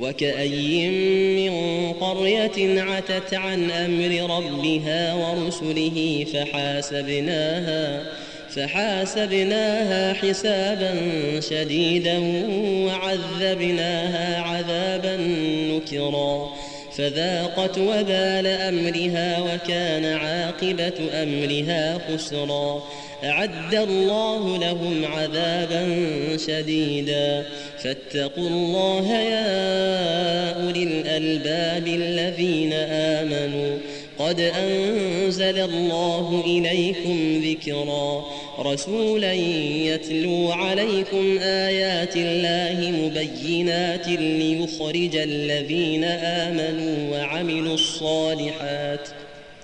وكأي من قرية عتت عن أمر ربها ورسله فحاسبناها فحاسبناها حسابا شديدا وعذبناها عذابا نكرا فذاقت وبال أمرها وكان عاقبة أمرها خسرا أعد الله لهم عذابا شديدا فاتقوا الله يا أولي الألباب الذين آمنوا قد أنزل الله إليكم ذكرا. رسولا يتلو عليكم آيات الله مبينات ليخرج الذين آمنوا وعملوا الصالحات.